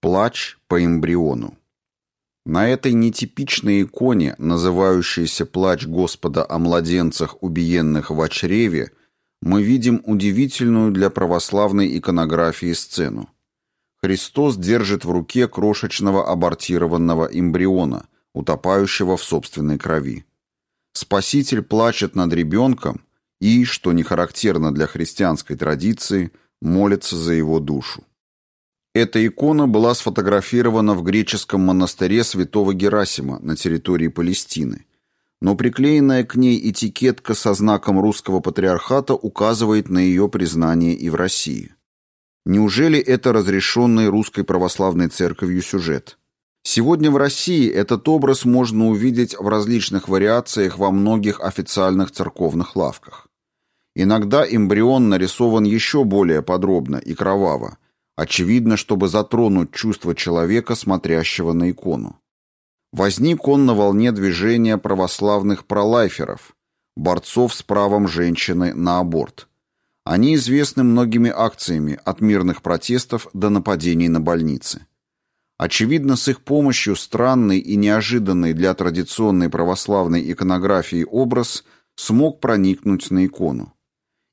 Плач по эмбриону. На этой нетипичной иконе, называющейся «Плач Господа о младенцах, убиенных в чреве», мы видим удивительную для православной иконографии сцену. Христос держит в руке крошечного абортированного эмбриона, утопающего в собственной крови. Спаситель плачет над ребенком и, что не характерно для христианской традиции, молится за его душу. Эта икона была сфотографирована в греческом монастыре святого Герасима на территории Палестины, но приклеенная к ней этикетка со знаком русского патриархата указывает на ее признание и в России. Неужели это разрешенный русской православной церковью сюжет? Сегодня в России этот образ можно увидеть в различных вариациях во многих официальных церковных лавках. Иногда эмбрион нарисован еще более подробно и кроваво, очевидно, чтобы затронуть чувство человека, смотрящего на икону. Возник он на волне движения православных пролайферов, борцов с правом женщины на аборт. Они известны многими акциями, от мирных протестов до нападений на больницы. Очевидно, с их помощью странный и неожиданный для традиционной православной иконографии образ смог проникнуть на икону.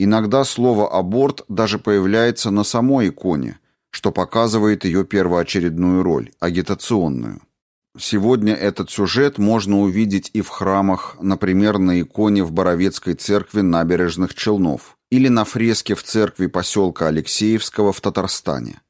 Иногда слово «аборт» даже появляется на самой иконе – что показывает ее первоочередную роль – агитационную. Сегодня этот сюжет можно увидеть и в храмах, например, на иконе в Боровецкой церкви набережных Челнов или на фреске в церкви поселка Алексеевского в Татарстане.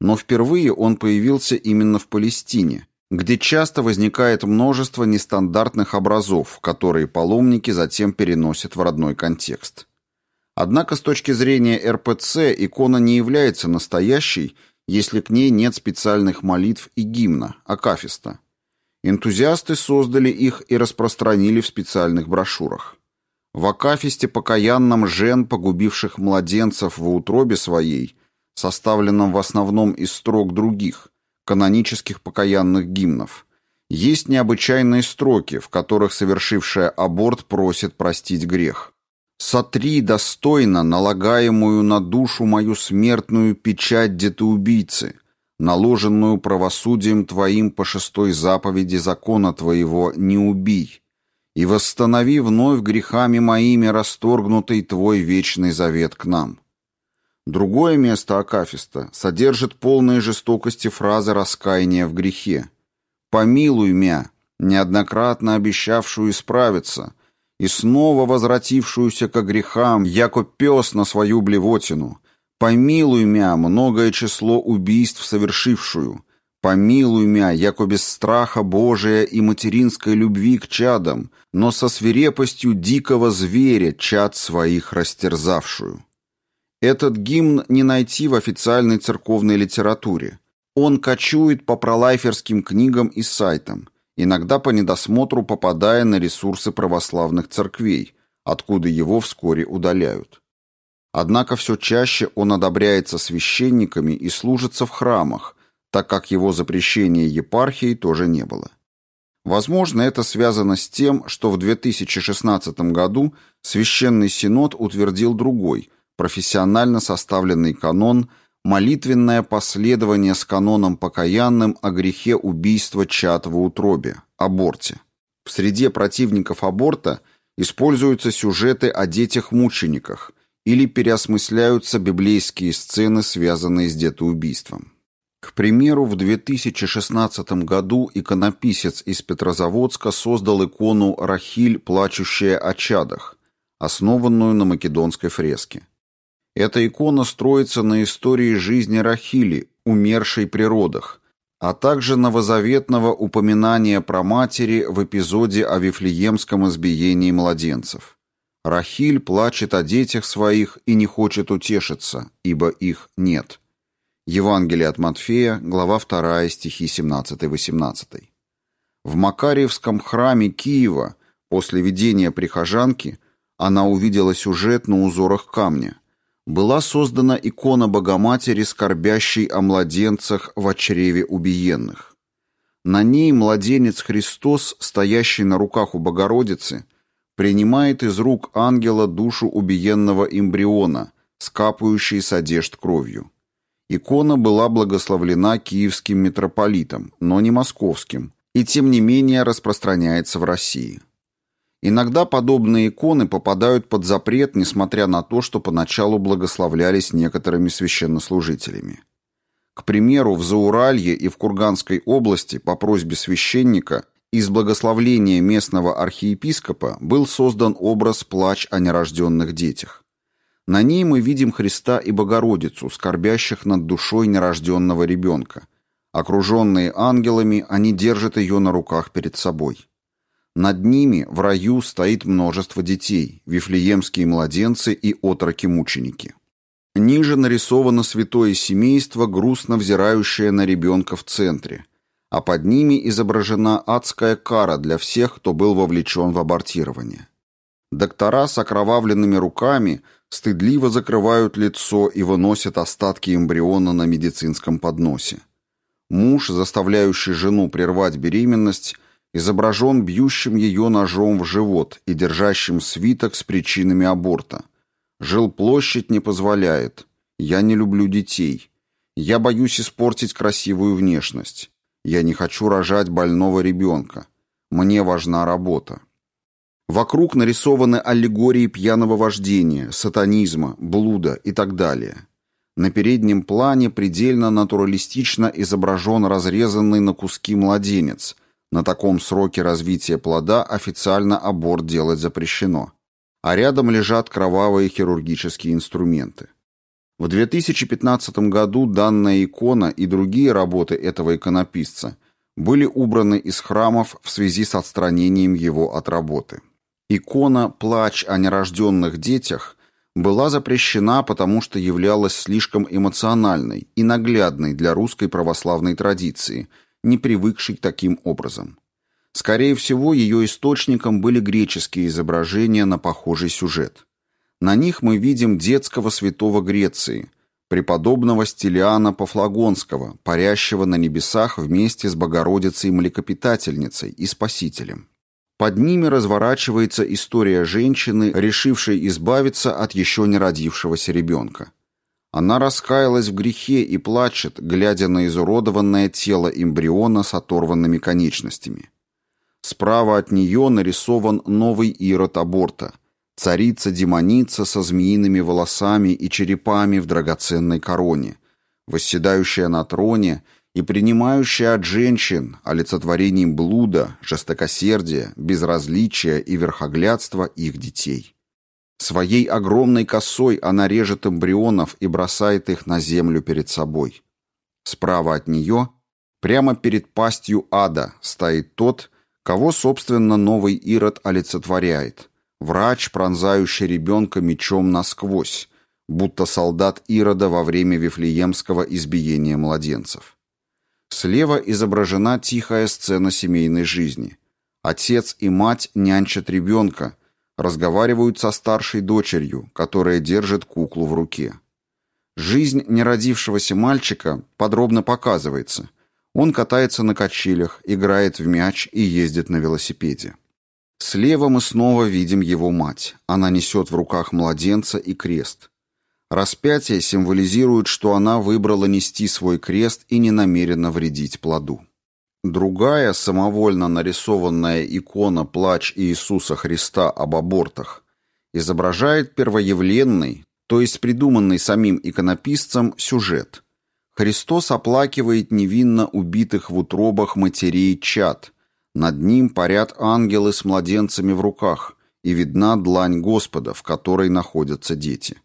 Но впервые он появился именно в Палестине, где часто возникает множество нестандартных образов, которые паломники затем переносят в родной контекст. Однако с точки зрения РПЦ икона не является настоящей, если к ней нет специальных молитв и гимна, акафиста. Энтузиасты создали их и распространили в специальных брошюрах. В акафисте покаянном жен, погубивших младенцев в утробе своей, составленном в основном из строк других, канонических покаянных гимнов, есть необычайные строки, в которых совершившая аборт просит простить грех. Сотри достойно налагаемую на душу мою смертную печать детоубийцы, наложенную правосудием Твоим по шестой заповеди закона Твоего «Не убий», и восстанови вновь грехами моими расторгнутый Твой вечный завет к нам». Другое место Акафиста содержит полные жестокости фразы раскаяния в грехе. «Помилуй мя», неоднократно обещавшую исправиться, и снова возвратившуюся ко грехам, яко пес на свою блевотину. Помилуй мя многое число убийств совершившую. Помилуй мя, яко без страха Божия и материнской любви к чадам, но со свирепостью дикого зверя чад своих растерзавшую. Этот гимн не найти в официальной церковной литературе. Он кочует по пролайферским книгам и сайтам – иногда по недосмотру попадая на ресурсы православных церквей, откуда его вскоре удаляют. Однако все чаще он одобряется священниками и служится в храмах, так как его запрещения епархией тоже не было. Возможно, это связано с тем, что в 2016 году Священный Синод утвердил другой, профессионально составленный канон молитвенное последование с каноном покаянным о грехе убийства чад в утробе, аборте. В среде противников аборта используются сюжеты о детях-мучениках или переосмысляются библейские сцены, связанные с детоубийством. К примеру, в 2016 году иконописец из Петрозаводска создал икону «Рахиль, плачущая о чадах», основанную на македонской фреске. Эта икона строится на истории жизни Рахили, умершей при родах, а также новозаветного упоминания про матери в эпизоде о Вифлеемском избиении младенцев. Рахиль плачет о детях своих и не хочет утешиться, ибо их нет. Евангелие от Матфея, глава 2, стихи 17-18. В Макарьевском храме Киева после видения прихожанки она увидела сюжет на узорах камня – была создана икона Богоматери, скорбящей о младенцах в чреве убиенных. На ней младенец Христос, стоящий на руках у Богородицы, принимает из рук ангела душу убиенного эмбриона, скапающей с одежд кровью. Икона была благословлена киевским митрополитом, но не московским, и тем не менее распространяется в России. Иногда подобные иконы попадают под запрет, несмотря на то, что поначалу благословлялись некоторыми священнослужителями. К примеру, в Зауралье и в Курганской области по просьбе священника из благословления местного архиепископа был создан образ «Плач о нерожденных детях». На ней мы видим Христа и Богородицу, скорбящих над душой нерожденного ребенка. Окруженные ангелами, они держат ее на руках перед собой. Над ними в раю стоит множество детей, вифлеемские младенцы и отроки-мученики. Ниже нарисовано святое семейство, грустно взирающее на ребенка в центре, а под ними изображена адская кара для всех, кто был вовлечен в абортирование. Доктора с окровавленными руками стыдливо закрывают лицо и выносят остатки эмбриона на медицинском подносе. Муж, заставляющий жену прервать беременность, изображен бьющим ее ножом в живот и держащим свиток с причинами аборта. Жилплощадь не позволяет. Я не люблю детей. Я боюсь испортить красивую внешность. Я не хочу рожать больного ребенка. Мне важна работа. Вокруг нарисованы аллегории пьяного вождения, сатанизма, блуда и так далее. На переднем плане предельно натуралистично изображен разрезанный на куски младенец. На таком сроке развития плода официально аборт делать запрещено. А рядом лежат кровавые хирургические инструменты. В 2015 году данная икона и другие работы этого иконописца были убраны из храмов в связи с отстранением его от работы. Икона «Плач о нерожденных детях» была запрещена, потому что являлась слишком эмоциональной и наглядной для русской православной традиции, не привыкшей к таким образом. Скорее всего, ее источником были греческие изображения на похожий сюжет. На них мы видим детского святого Греции, преподобного Стилиана Пафлагонского, парящего на небесах вместе с Богородицей-млекопитательницей и Спасителем. Под ними разворачивается история женщины, решившей избавиться от еще не родившегося ребенка. Она раскаялась в грехе и плачет, глядя на изуродованное тело эмбриона с оторванными конечностями. Справа от нее нарисован новый ирод аборта, царица-демоница со змеиными волосами и черепами в драгоценной короне, восседающая на троне – и принимающая от женщин олицетворением блуда, жестокосердия, безразличия и верхоглядства их детей. Своей огромной косой она режет эмбрионов и бросает их на землю перед собой. Справа от нее, прямо перед пастью ада, стоит тот, кого, собственно, новый Ирод олицетворяет. Врач, пронзающий ребенка мечом насквозь, будто солдат Ирода во время Вифлеемского избиения младенцев. Слева изображена тихая сцена семейной жизни. Отец и мать нянчат ребенка, разговаривают со старшей дочерью, которая держит куклу в руке. Жизнь неродившегося мальчика подробно показывается. Он катается на качелях, играет в мяч и ездит на велосипеде. Слева мы снова видим его мать. Она несет в руках младенца и крест. Распятие символизирует, что она выбрала нести свой крест и не намерена вредить плоду. Другая, самовольно нарисованная икона «Плач Иисуса Христа об абортах» изображает первоявленный, то есть придуманный самим иконописцем, сюжет. Христос оплакивает невинно убитых в утробах матерей чад. Над ним парят ангелы с младенцами в руках, и видна длань Господа, в которой находятся дети.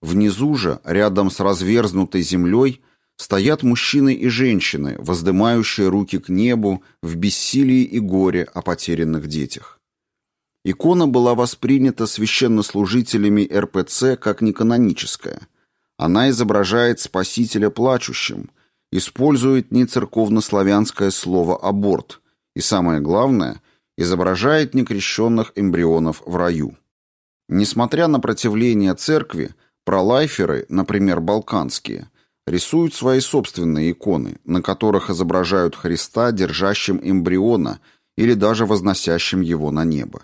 Внизу же, рядом с разверзнутой землей, стоят мужчины и женщины, воздымающие руки к небу в бессилии и горе о потерянных детях. Икона была воспринята священнослужителями РПЦ как неканоническая. Она изображает Спасителя плачущим, использует нецерковнославянское слово «аборт» и, самое главное, изображает некрещенных эмбрионов в раю. Несмотря на противление церкви, Пролайферы, например, балканские, рисуют свои собственные иконы, на которых изображают Христа, держащим эмбриона или даже возносящим его на небо.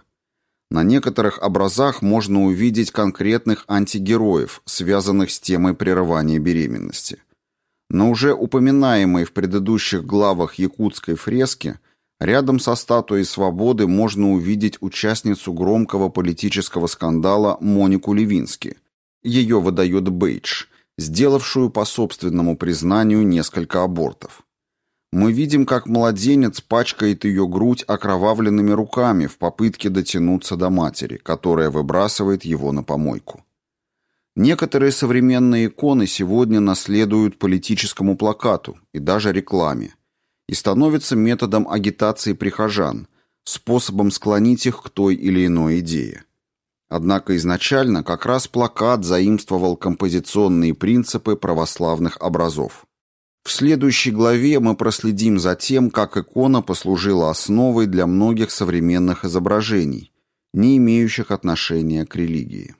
На некоторых образах можно увидеть конкретных антигероев, связанных с темой прерывания беременности. На уже упоминаемой в предыдущих главах якутской фреске рядом со статуей свободы можно увидеть участницу громкого политического скандала Монику Левински. Ее выдает Бейдж, сделавшую по собственному признанию несколько абортов. Мы видим, как младенец пачкает ее грудь окровавленными руками в попытке дотянуться до матери, которая выбрасывает его на помойку. Некоторые современные иконы сегодня наследуют политическому плакату и даже рекламе и становятся методом агитации прихожан, способом склонить их к той или иной идее. Однако изначально как раз плакат заимствовал композиционные принципы православных образов. В следующей главе мы проследим за тем, как икона послужила основой для многих современных изображений, не имеющих отношения к религии.